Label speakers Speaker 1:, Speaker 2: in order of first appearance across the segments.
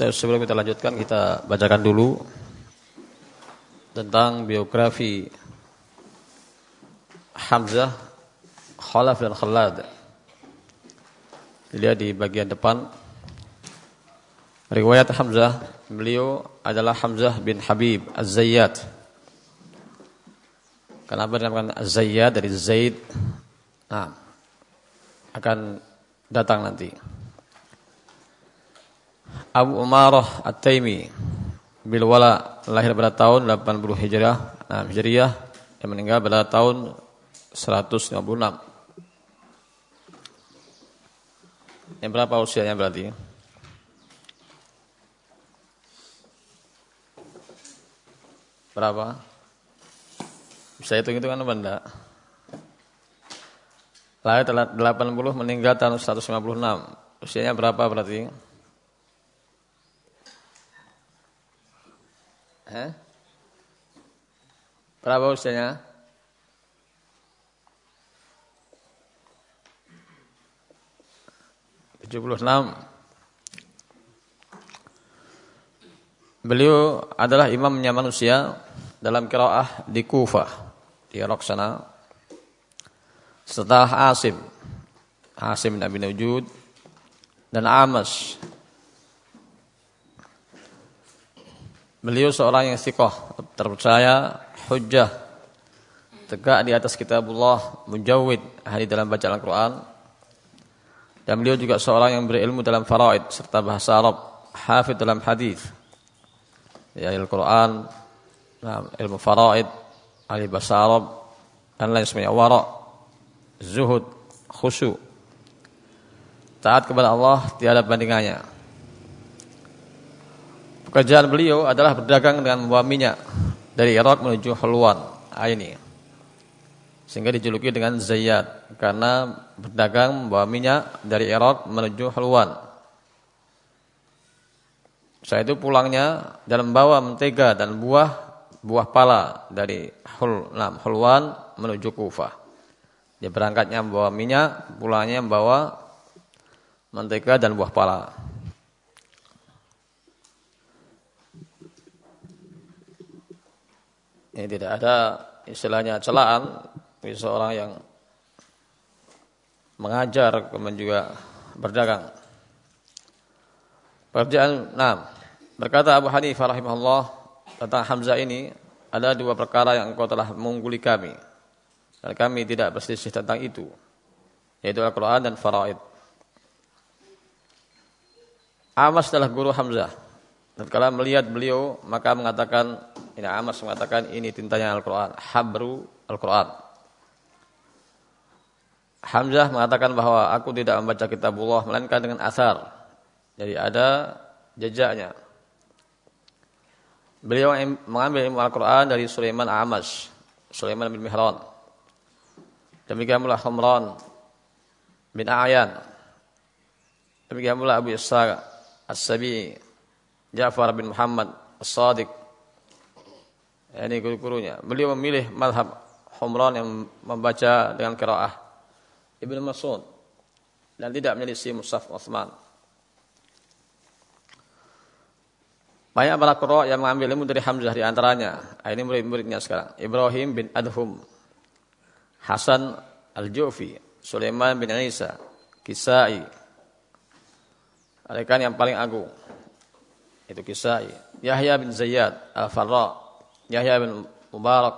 Speaker 1: Terus sebelum kita lanjutkan kita bacakan dulu tentang biografi Hamzah, Khalaf dan Khalad. Dilihat di bagian depan. Riwayat Hamzah, beliau adalah Hamzah bin Habib Az-Zayyad. Kenapa dinamakan Az-Zayyad dari Zaid? Nah, akan datang nanti. Abu Umarah At-Taimi Bilwala lahir pada tahun 80 Hijriah, nah, Hijriah yang meninggal pada tahun 156. Yang berapa usianya berarti? Berapa? Bisa hitung-hitungan apa enggak? Lahir 80 meninggal tahun 156. Usianya berapa berarti? Eh? Berapa usianya? Enam. Beliau adalah imamnya manusia dalam kiraah di Kufah, di Irak. Setelah Asim, Asim Nabi Nawjud dan Amas Beliau seorang yang sikoh, terpercaya, hujjah, tegak di atas kitabullah, mujawid, ahli dalam bacaan Al-Quran. Dan beliau juga seorang yang berilmu dalam faraid, serta bahasa Arab, hafid dalam hadis, ya Al-Quran, ilmu faraid, ahli bahasa Arab, dan lain sebagainya, wara, zuhud, khusyuk. Taat kepada Allah, tiada bandingannya. Pekerjaan beliau adalah berdagang dengan membawa minyak dari Irak menuju Hulwan. Ah, ini. Sehingga dijuluki dengan Zayyad karena berdagang membawa minyak dari Irak menuju Hulwan. Saya itu pulangnya dalam membawa mentega dan buah buah pala dari Hul, nah, Hulwan menuju Kufah. Dia berangkatnya membawa minyak, pulangnya membawa mentega dan buah pala. Ini tidak ada istilahnya celaan seorang yang mengajar kemudian juga berdagang. Pekerjaan nah, berkata Abu Hanifah rahimahullah tentang Hamzah ini ada dua perkara yang engkau telah mengungguli kami dan kami tidak berselisih tentang itu yaitu Al-Qur'an dan faraid. Amas adalah guru Hamzah. Dan kalau melihat beliau maka mengatakan ini Amas mengatakan ini tintanya Al-Quran. Habru Al-Quran. Hamzah mengatakan bahwa aku tidak membaca kitabullah melainkan dengan asar. Jadi ada jejaknya. Beliau mengambil ilmu Al-Quran dari Sulaiman Amas. Sulaiman bin Mihran. Demikian pula Humran bin A'yan. Demikian pula Abu Ishaq As-Sabi, Ja'far bin Muhammad As-Sadiq, ini guru-gurunya. Beliau memilih madhab Humran yang membaca dengan kiraah Ibnu Mas'ud dan tidak menyelisih Musaf Uthman. Banyak para qurra yang mengambil ilmu dari Hamzah di antaranya. Ah, ini murid-muridnya sekarang. Ibrahim bin Adhum, Hasan Al-Jufi, Sulaiman bin Isa, Kisai. Mereka yang paling agung. Itu Kisai. Yahya bin Zayyad Al-Farra, Yahya bin Mubarak,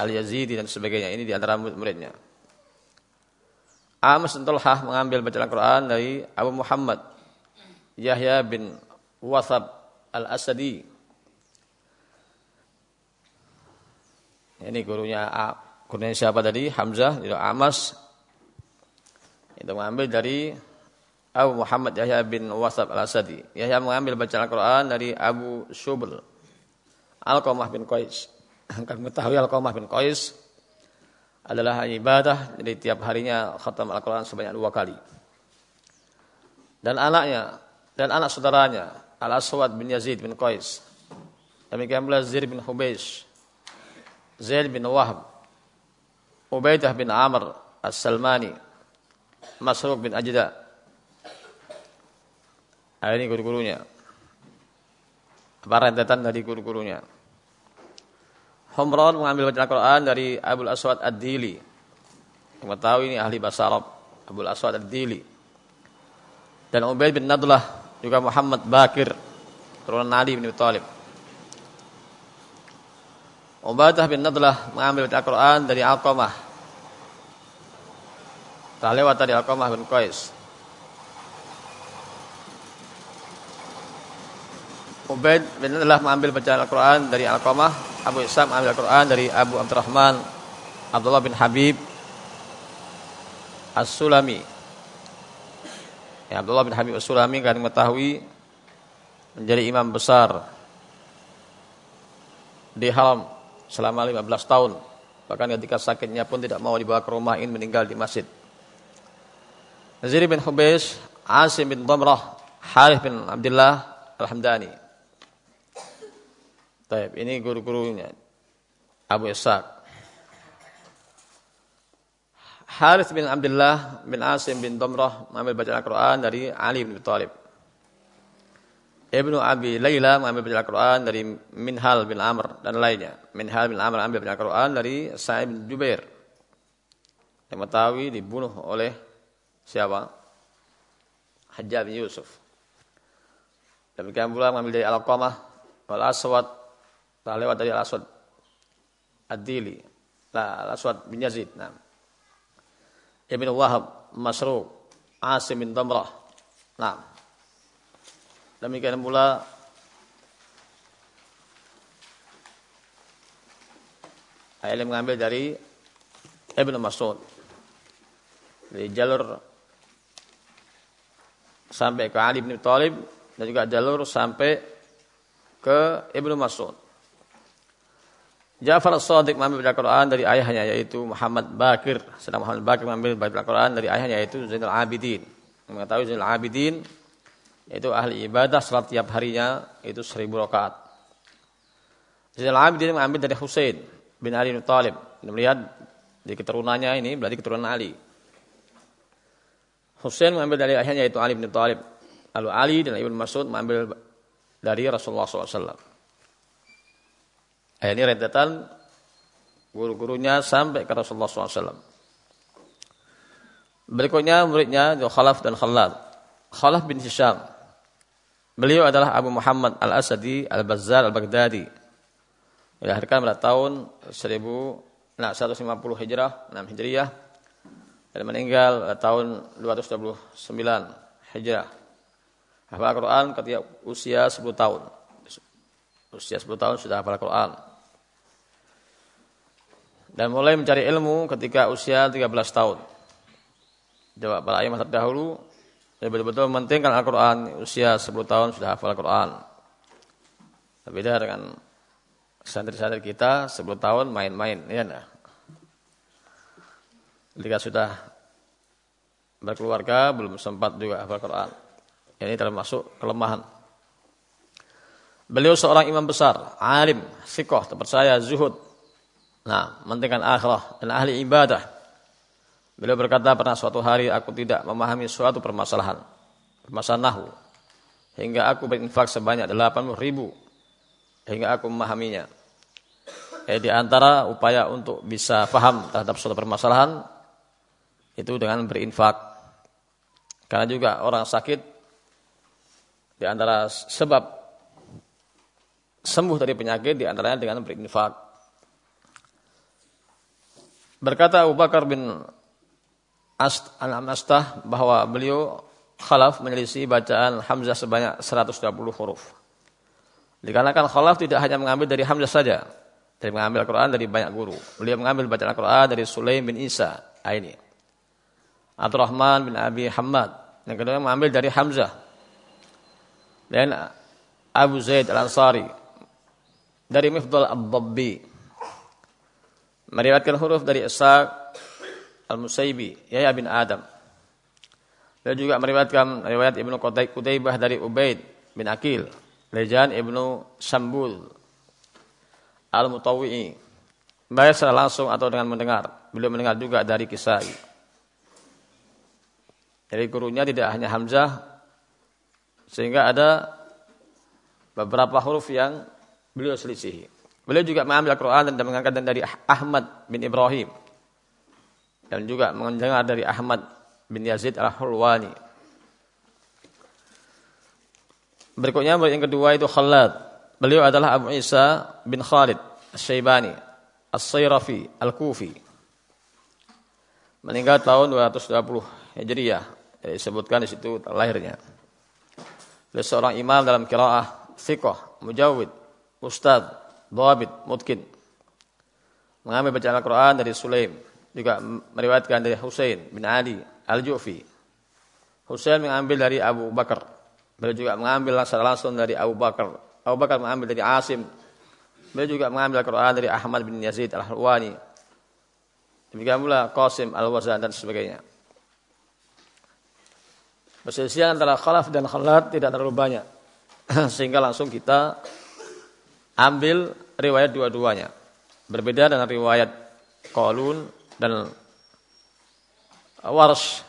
Speaker 1: Al-Yazidi dan sebagainya. Ini di antara murid-muridnya. Amas bin Tulhah mengambil bacaan Al-Quran dari Abu Muhammad Yahya bin Wathab Al-Asadi. Ini gurunya gurunya siapa tadi? Hamzah, itu Amas. Itu mengambil dari Abu Muhammad Yahya bin Wathab Al-Asadi. Yahya mengambil bacaan Al-Quran dari Abu Shubl Al-Qamah bin Qais. Kami mengetahui Al-Qamah bin Qais adalah ibadah, jadi tiap harinya khatam Al-Quran sebanyak dua kali. Dan anaknya, dan anak saudaranya, Al-Aswad bin Yazid bin Qais. Demikian pula Zir bin Hubeish, Zaid bin Wahab, Ubaidah bin Amr As-Salmani, Masruq bin Ajda. Ini guru-gurunya. Apa rentetan dari guru-gurunya. Humran mengambil bacaan Al-Quran dari Abdul Aswad Ad-Dili. Yang tahu ini ahli bahasa Arab. Abdul Aswad Ad-Dili. Dan Ubaid bin Nadlah juga Muhammad Bakir turunan Ali bin Abi Thalib. Ubadah bin Nadlah mengambil bacaan Al-Quran dari Al-Qamah. Tak lewat tadi Al-Qamah bin Qais. Ubaid bin Nadlah mengambil bacaan Al-Quran dari Al-Qamah. Abu Isam mengambil Al-Quran dari Abu Abdurrahman Abdullah bin Habib As-Sulami. Ya, Abdullah bin Habib As-Sulami kan mengetahui menjadi imam besar di haram selama 15 tahun. Bahkan ketika sakitnya pun tidak mau dibawa ke rumah ingin meninggal di masjid. Nazir bin Hubeish, Asim bin Damrah, Harith bin Abdullah Al-Hamdani. Taib, ini guru-gurunya. Abu Ishaq. Harith bin Abdullah bin Asim bin Damrah mengambil bacaan Al-Quran dari Ali bin Thalib. Ibnu Abi Layla mengambil bacaan Al-Quran dari Minhal bin Amr dan lainnya. Minhal bin Amr mengambil bacaan Al-Quran dari Sa'id bin Jubair. Yang mengetahui dibunuh oleh siapa? Hajjah bin Yusuf. Demikian pula mengambil dari Al-Qamah wal Aswad tak lewat dari Al-Aswad Ad-Dili. Al-Aswad bin Yazid. Nah. Ibnu Wahab, Masruq, Asim bin Damrah. Nah, Demikian pula ayat mengambil dari Ibnu Mas'ud. Dari jalur sampai ke Ali bin Thalib dan juga jalur sampai ke Ibnu Mas'ud. Ja'far as-Sadiq mengambil Al-Quran dari ayahnya yaitu Muhammad Bakir. Sedang Muhammad Bakir mengambil Al-Quran dari ayahnya yaitu Zainal Abidin. Mengetahui Zainal Abidin itu ahli ibadah salat tiap harinya itu seribu rakaat. Zainal Abidin mengambil dari Husain bin Ali bin Talib. Melihat di keturunannya ini berarti keturunan Ali. Husain mengambil dari ayahnya yaitu Ali bin Talib. Lalu Ali dan Ibnu Mas'ud mengambil dari Rasulullah SAW. Ini rentetan guru-gurunya sampai ke Rasulullah SAW. Berikutnya muridnya Khalaf dan Khalad. Khalaf bin Hisham Beliau adalah Abu Muhammad Al-Asadi Al-Bazzar Al-Baghdadi. Dilahirkan pada tahun 1000 nah 150 Hijrah, 6 Hijriah dan meninggal pada tahun 229 Hijrah. Hafal Al-Quran ketika usia 10 tahun. Usia 10 tahun sudah hafal Al-Quran. Dan mulai mencari ilmu ketika usia 13 tahun. Coba para ayat terdahulu dia betul-betul mementingkan Al-Quran usia 10 tahun sudah hafal Al-Quran. Berbeda dengan santri-santri kita 10 tahun main-main. Ya nah. Ketika sudah berkeluarga belum sempat juga hafal Quran. Ini termasuk kelemahan. Beliau seorang imam besar, alim, sikoh, terpercaya, zuhud. Nah, mementingkan akhirah dan ahli ibadah. Beliau berkata pernah suatu hari aku tidak memahami suatu permasalahan. Permasalahan nahu. Hingga aku berinfak sebanyak 80 ribu. Hingga aku memahaminya. Eh, di antara upaya untuk bisa faham terhadap suatu permasalahan. Itu dengan berinfak. Karena juga orang sakit. Di antara sebab sembuh dari penyakit. Di antaranya dengan berinfak. Berkata Abu Bakar bin Al-Amastah bahwa beliau Khalaf menyelisih bacaan Hamzah sebanyak 120 huruf. Dikarenakan Khalaf tidak hanya mengambil dari Hamzah saja, tapi mengambil Al-Quran dari banyak guru. Beliau mengambil bacaan Al-Quran dari Sulaim bin Isa. Ini. Rahman bin Abi Hamad. Yang kedua mengambil dari Hamzah. Dan Abu Zaid Al-Ansari. Dari Mifdal Ab-Babbi. Meriwayatkan huruf dari Ishaq Al-Musaibi, Yahya bin Adam. Dan juga meriwayatkan riwayat Ibnu Qutaibah dari Ubaid bin Akil, Lejan Ibnu Sambul Al-Mutawwi'i. Baik secara langsung atau dengan mendengar. Beliau mendengar juga dari kisah. Jadi gurunya tidak hanya Hamzah, sehingga ada beberapa huruf yang beliau selisihi. Beliau juga mengambil Al-Quran dan mengangkat dari Ahmad bin Ibrahim. Dan juga mendengar dari Ahmad bin Yazid al-Hulwani. Berikutnya yang kedua itu Khalad. Beliau adalah Abu Isa bin Khalid Al-Syaibani As-Sayrafi Al-Kufi. Meninggal tahun 220 Hijriah. Jadi disebutkan di situ lahirnya. Beliau seorang imam dalam kiraah, fiqh, mujawid, ustad, dhabit, mutkin. Mengambil bacaan Al-Quran dari Sulaim. Juga meriwayatkan dari Husain bin Ali Al-Ju'fi. Husain mengambil dari Abu Bakar. Beliau juga mengambil secara langsung dari Abu Bakar. Abu Bakar mengambil dari Asim. Beliau juga mengambil Al-Quran dari Ahmad bin Yazid Al-Hulwani. Demikian pula Qasim Al-Wazan dan sebagainya. Perselisihan antara khalaf dan khalat tidak terlalu banyak. Sehingga langsung kita ambil riwayat dua-duanya. Berbeda dengan riwayat Qalun dan Wars.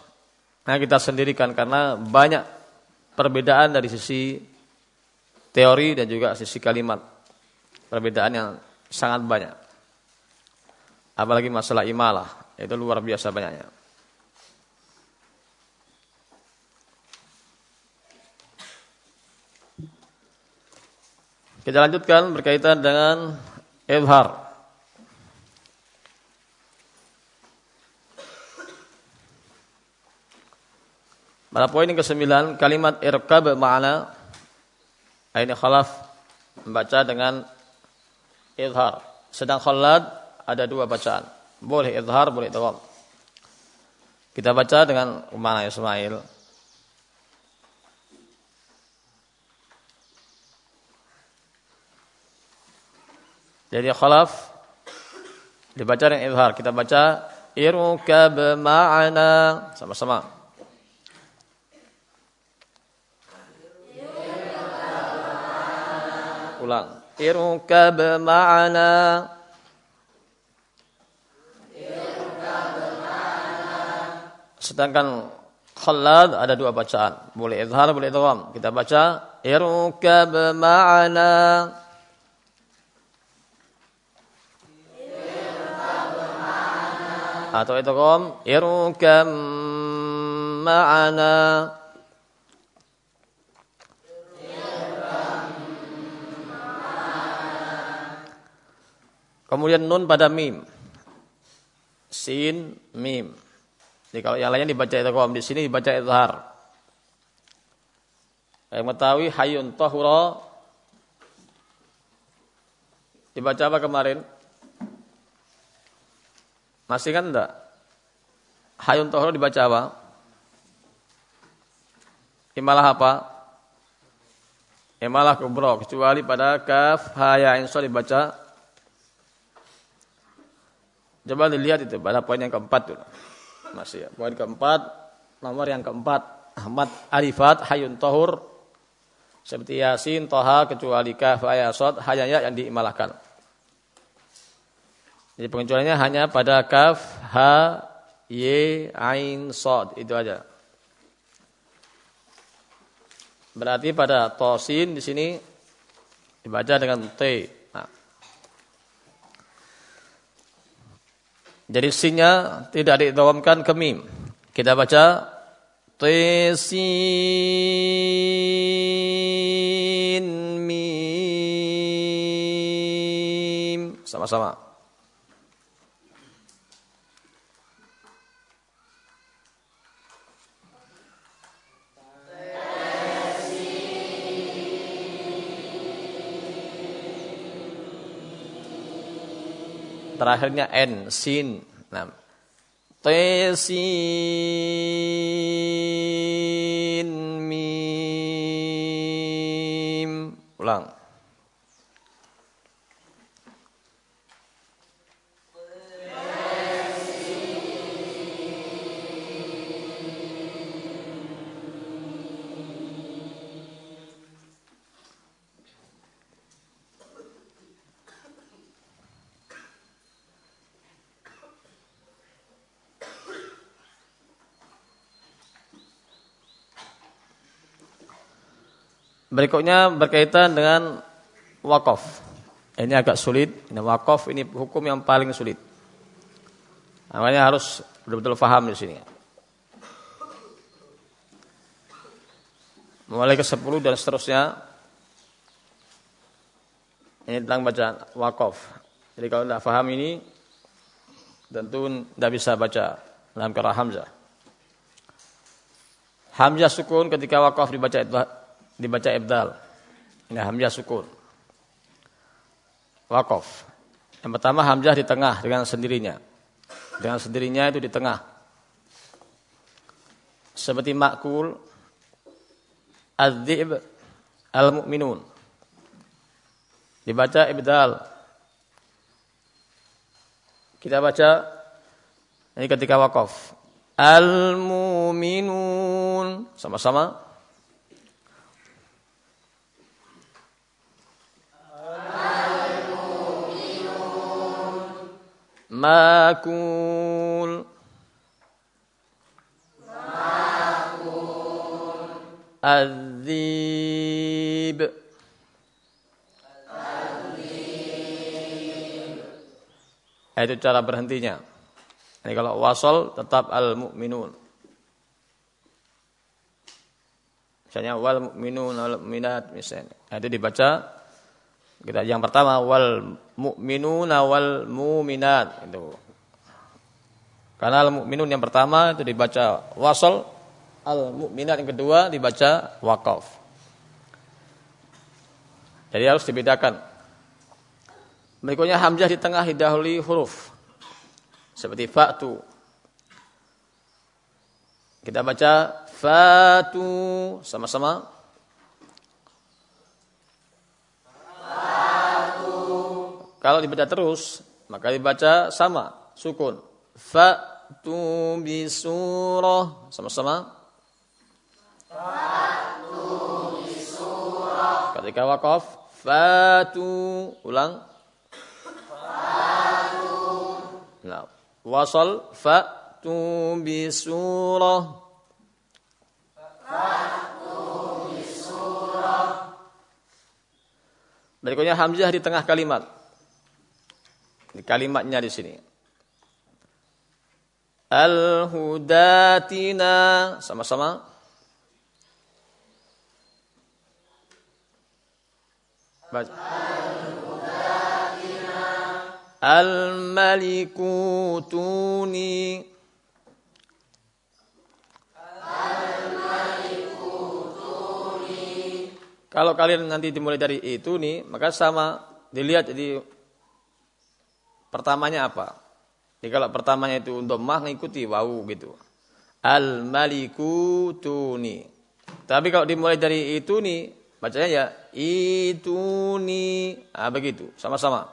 Speaker 1: Nah kita sendirikan karena banyak perbedaan dari sisi teori dan juga sisi kalimat. Perbedaan yang sangat banyak. Apalagi masalah imalah, itu luar biasa banyaknya. Kita lanjutkan berkaitan dengan izhar. Pada poin yang ke-9, kalimat irkab makna ini khalaf membaca dengan izhar. Sedang khalad ada dua bacaan. Boleh izhar, boleh idgham. Kita baca dengan mana Ismail. Jadi khalaf dibaca dengan izhar. Kita baca irkab ma'ana sama-sama. Ulang. Irkab ma'ana. Sedangkan Khalad ada dua bacaan. Boleh izhar, boleh idgham. Kita baca irkab ma'ana. Atau itu kom irkam ma'ana Kemudian nun pada mim. Sin, mim. Jadi kalau yang lainnya dibaca itu kom, di sini dibaca izhar. Yang mengetahui hayun tahura dibaca apa kemarin? Masih kan enggak? Hayun tohro dibaca apa? Imalah apa? Imalah kubro. Kecuali pada kaf, haya, insya dibaca. Coba dilihat itu pada poin yang keempat dulu. Masih ya. Poin keempat, nomor yang keempat. Ahmad Arifat, Hayun Tohur. Seperti Yasin, Toha, kecuali kaf, haya, sod, hanya yang diimalahkan. Jadi pengecualiannya hanya pada kaf, ha, ye, ain, sod. Itu aja. Berarti pada tosin di sini dibaca dengan t. Nah. Jadi sinnya tidak didawamkan ke mim. Kita baca Tesin mim. Sama-sama. Terakhirnya n sin. Nah tesin Berikutnya berkaitan dengan wakaf. Ini agak sulit. Ini wakaf ini hukum yang paling sulit. Makanya harus betul-betul paham di sini. Mulai ke 10 dan seterusnya. Ini tentang bacaan wakaf. Jadi kalau tidak paham ini, tentu tidak bisa baca dalam kira Hamzah. Hamzah sukun ketika wakaf dibaca dibaca ibdal. Ini hamzah sukun. Wakaf. Yang pertama hamzah di tengah dengan sendirinya. Dengan sendirinya itu di tengah. Seperti makul adzib al-mu'minun. Dibaca ibdal. Kita baca ini ketika wakaf. Al-mu'minun. Sama-sama. Makul. Makul. Adzib. Itu cara berhentinya. Ini kalau wasol tetap al-mu'minun. Misalnya wal mu'minun wal mu'minat misalnya. Itu dibaca kita yang pertama wal mu'minuna wal mu'minat itu. Karena al mu'minun yang pertama itu dibaca wasal, al mu'minat yang kedua dibaca wakaf. Jadi harus dibedakan. Berikutnya hamzah di tengah didahului huruf. Seperti fa'tu. Kita baca fa'tu sama-sama Kalau dibaca terus, maka dibaca sama, sukun. Fa'tu bisurah. Sama-sama. Fa'tu. Ketika wakaf, fa'tu. Ulang. Fa'tu. Nah, wasal. Fa'tu bisurah. Berikutnya hamzah di tengah kalimat. Kalimatnya di sini. Al-hudatina sama-sama. Baca. Al-malikutuni. Kalau kalian nanti dimulai dari itu nih, maka sama dilihat jadi Pertamanya apa? Jadi kalau pertamanya itu untuk mah ngikuti wau gitu. Al maliku tuni. Tapi kalau dimulai dari itu nih, bacanya ya itu nih. Ah begitu, sama-sama.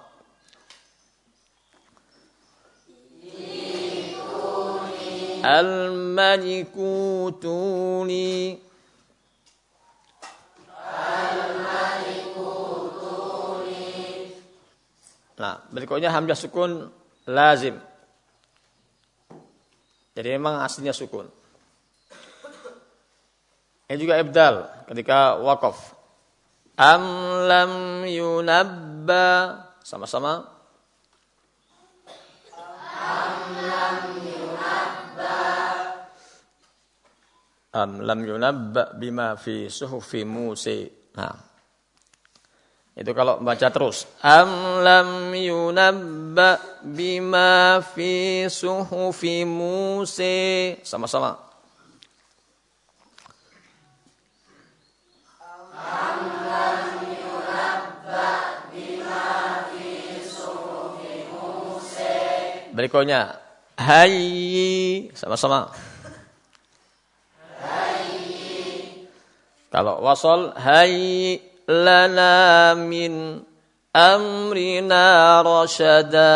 Speaker 1: Al maliku tuni. Nah, berikutnya hamzah sukun lazim. Jadi memang aslinya sukun. Ini juga ibdal ketika wakaf. Am lam yunabba sama-sama. Am lam yunabba. Am lam yunabba bima fi suhufi Musa. Nah, itu kalau baca terus. Am lam yunabba bima fi suhufi Musa. Sama-sama. Am lam yunabba bima fi suhufi Musa. Berikutnya. Hayyi. Sama-sama. Hayyi. Kalau wasol hayyi lana min amrina rasyada.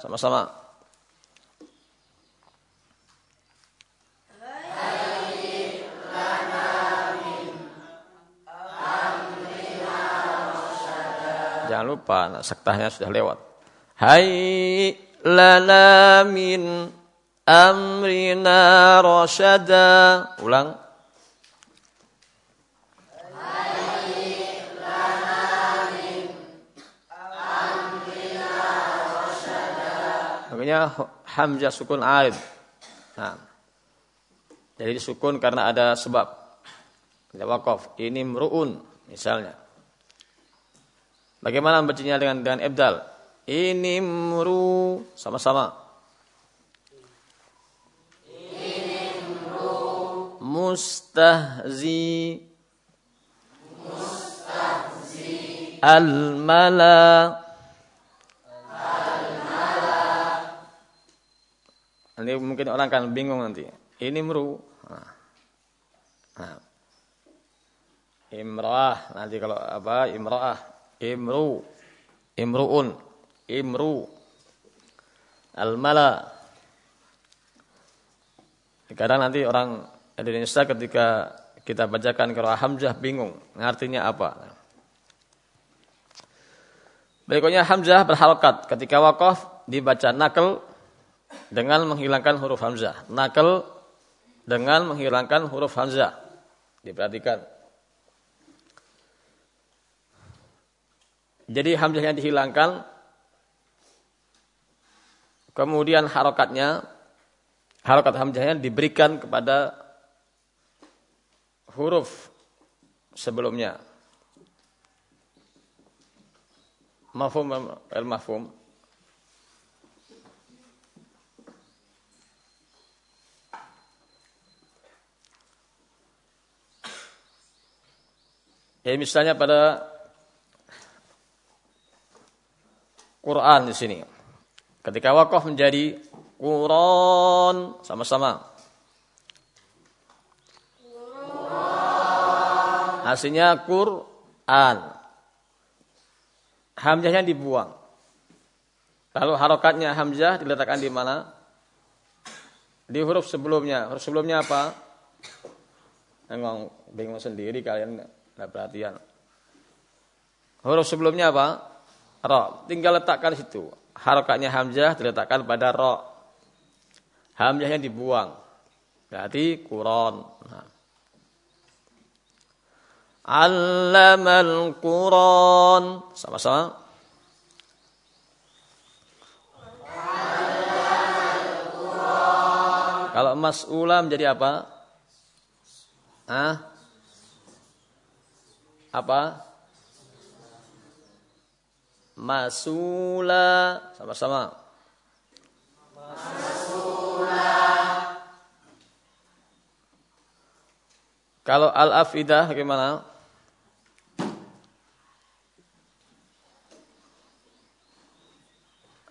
Speaker 1: Sama-sama. Jangan lupa, sektahnya sudah lewat. Hai lana min amrina rasyada. Ulang. Berikutnya hamzah sukun arid. Nah. Jadi sukun karena ada sebab. Tidak wakaf. Ini mru'un misalnya. Bagaimana bacanya dengan dengan ibdal? Ini mru sama-sama. Mustahzi. Mustahzi. Al-mala. Nanti mungkin orang akan bingung nanti. Ini meru. Nah. Nah. Imrah. Nanti kalau apa? Imrah. Imru. Imruun. Imru. Al-mala. Kadang nanti orang Indonesia ketika kita bacakan kalau hamzah bingung artinya apa? Berikutnya hamzah berharokat ketika wakaf dibaca nakal dengan menghilangkan huruf hamzah. Nakal dengan menghilangkan huruf hamzah. Diperhatikan. Jadi hamzah yang dihilangkan kemudian harokatnya harokat hamzahnya diberikan kepada huruf sebelumnya. Mafhum al-mafhum. Ya misalnya pada Quran di sini. Ketika wakaf menjadi Quran sama-sama. Hasilnya Quran. Hamzahnya dibuang. Lalu harokatnya Hamzah diletakkan di mana? Di huruf sebelumnya. Huruf sebelumnya apa? Engkau bingung sendiri kalian Nah, perhatian. Huruf sebelumnya apa? Ro. Tinggal letakkan situ. Harokatnya hamzah diletakkan pada ro. Hamzahnya dibuang. Berarti kuron. Nah. Allamal Quran. Sama-sama. Kalau mas'ula menjadi apa? Ah? Apa? Masula sama-sama. Masula. Kalau al-afidah bagaimana?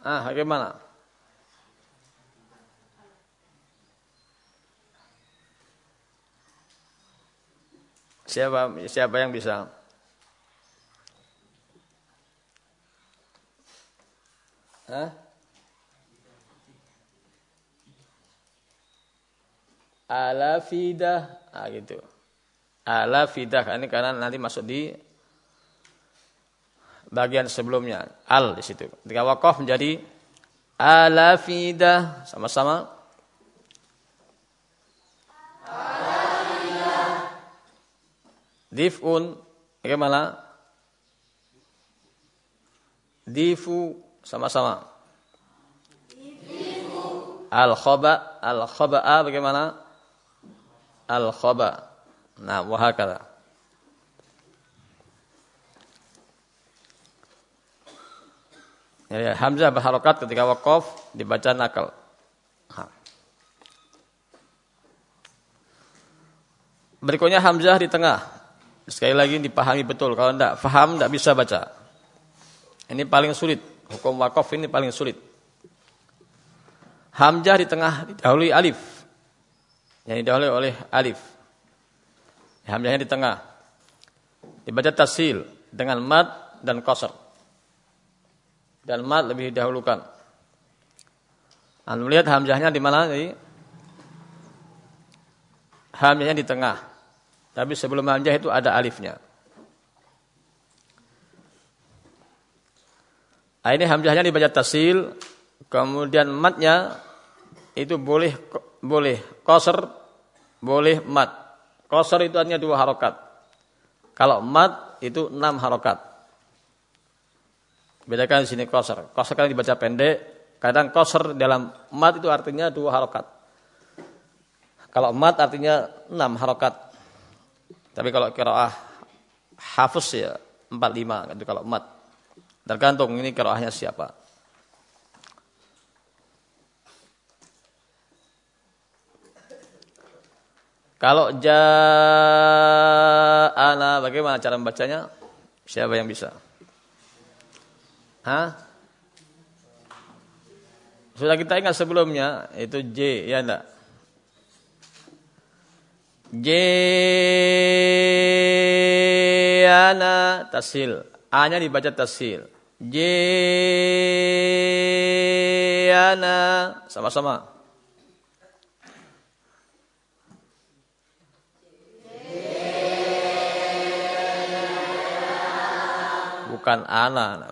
Speaker 1: Ah, bagaimana? Siapa siapa yang bisa? Hah? Ala fidah, ah gitu. Ala fidah ini karena nanti masuk di bagian sebelumnya al di situ. Ketika wakaf menjadi ala fidah sama-sama Dif'un bagaimana? Difu sama-sama. Al khaba al khaba'a bagaimana? Al khaba. Nah, wahakala. Ya, Hamzah berharokat ketika wakaf dibaca nakal. Berikutnya Hamzah di tengah. Sekali lagi dipahami betul. Kalau tidak paham, tidak bisa baca. Ini paling sulit. Hukum wakaf ini paling sulit. Hamzah di tengah didahului alif. Yang didahului oleh alif. Hamzahnya di tengah. Dibaca tasil dengan mat dan kosor. Dan mat lebih didahulukan. Anda melihat hamzahnya di mana? Jadi, hamzahnya di tengah. Tapi sebelum hamzah itu ada alifnya. Nah, ini hamzahnya dibaca tasil, kemudian matnya itu boleh boleh koser, boleh mat. Koser itu hanya dua harokat. Kalau mat itu enam harokat. Bedakan di sini koser. Koser kan dibaca pendek, Kadang koser dalam mat itu artinya dua harokat. Kalau mat artinya enam harokat. Tapi kalau kiraah hafus ya empat lima gitu kalau mat. Tergantung ini kiraahnya siapa. Kalau ja'ana bagaimana cara membacanya? Siapa yang bisa? Hah? Sudah kita ingat sebelumnya itu J ya enggak? J ana tasil. A-nya dibaca tasil. J ana sama-sama. bukan ana.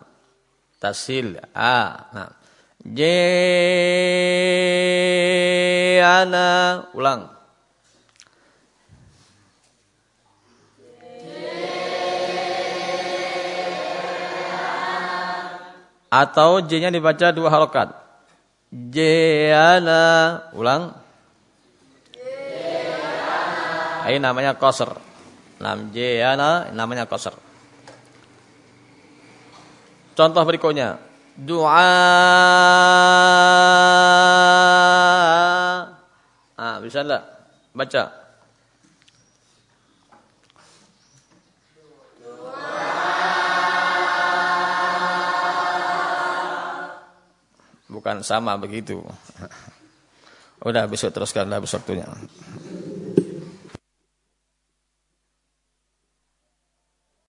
Speaker 1: Tasil a. Nah. J ana ulang. Atau J-nya dibaca dua harokat. J ana ulang. Ini namanya koser. Nam J ana namanya koser. Contoh berikutnya. Doa. Ah, bisa enggak? Baca. Bukan sama begitu. Udah besok teruskan lah besok waktunya.